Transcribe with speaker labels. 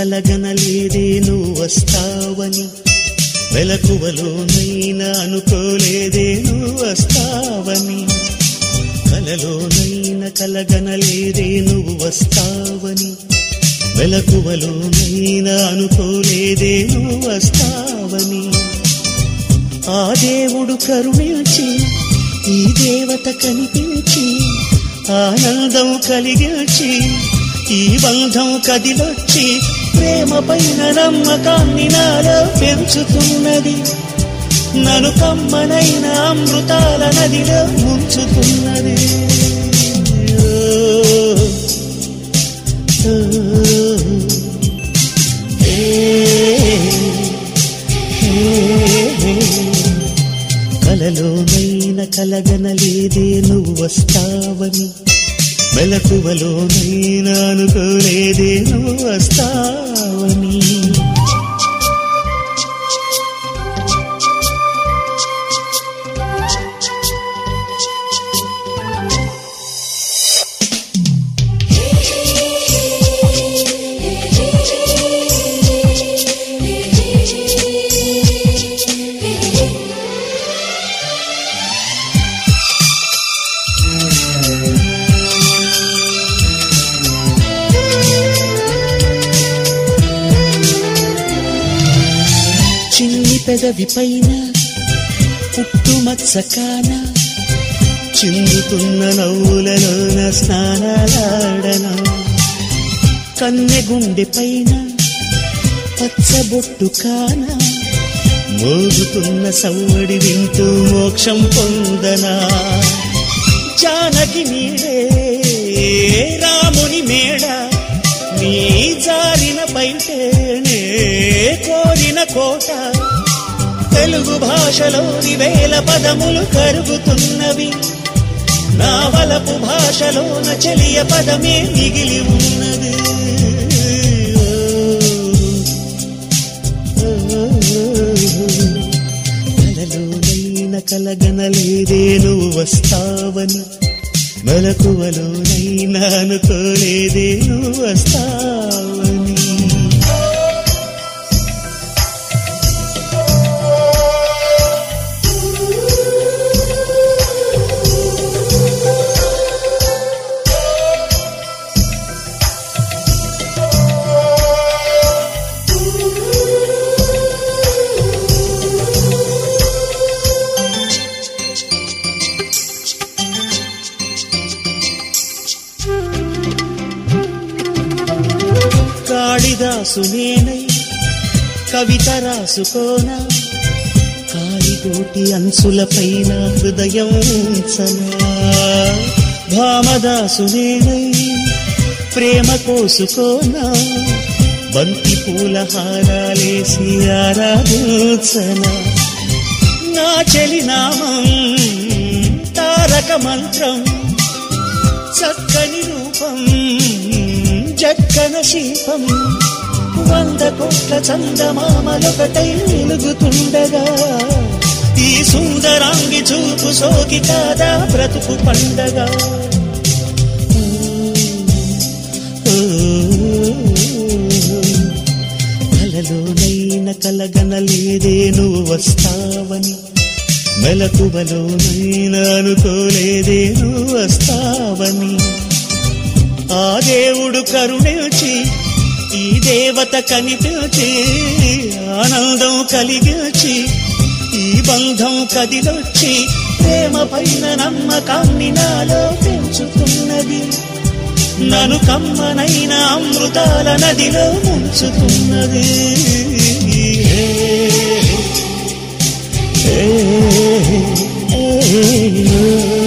Speaker 1: కలగనలేదే నువ్వు వస్తావని. వెలకువలోనైనా అనుకోలేదే నువ్వు వస్తావని. కలలోనైనా కలగనలేదే నువ్వు వస్తావని. వెలకువలోనైనా అనుకోలేదే నువ్వు వస్తావని. ఆ దేవుడు కరుణించి ఈ దేవత కనిపించి ఆనందం కలిగించి ఈ బంధం కదిలొచ్చి ప్రేమ పైన నమ్మకాన్ని నాలో పెంచుతున్నది. నను కమ్మనైన అమృతాల నదిలో ముంచుతున్నది. కలలోనైన కలగనలేదే నువ్వు వస్తావని. మెలకువలోనైనా అనుకోలేదే నువ్వు వస్తావు for me. పైన పుట్టుమచ్చ కాన చిందుతున్న నవ్వులలోన స్నానాలాడన కన్నె గుండె పైన పచ్చబొట్టు కాన మోగుతున్న సవ్వడి వింటూ మోక్షం పొందనా. జానకి నీడే రాముని మేడ నీ జారిన బయటేనే కోరిన కోట. తెలుగు భాషలోని వేల పదములు కరుగుతున్నవి. నా వలపు భాషలోన చెలియ పదమే మిగిలి ఉన్నది. కలలోనైన కలగనలేదే నువ్వు వస్తావని. మెలకువలోనైనా అనుకోలేదే నువ్వు కాళిదాసు నేనై కవిత రాసుకోనా? కాలిగోటి అంచులపైన హృదయం ఉంచనా? భామదాసు నేనై ప్రేమ కోసుకోనా? బంతి పూల హారాలేసి ఆరాధించనా నా చెలినామం తారక మంత్రం చక్కని రూపం చక్కన శిల్పం. వంద కోట్ల చందమామలొకటై వెలుగుతుండగా ఈ సుందరాంగి చూపు సోకి కాదా బ్రతుకు పండగా. కలలోనైన కలగనలేదే నువ్వు వస్తావని మెలకువలోనైనా అనుకోలేదే నువ్వు వస్తావని. దేవుడు కరుణించి ఈ దేవత కనిపించి ఆనందం కలిగించి ఈ బంధం కదిలొచ్చి ప్రేమ పైన నమ్మకాన్ని నాలో పెంచుతున్నది. నను కమ్మనైన అమృతాల నదిలో ముంచుతున్నది. ఏ, ఏ, ఏ, ఏ,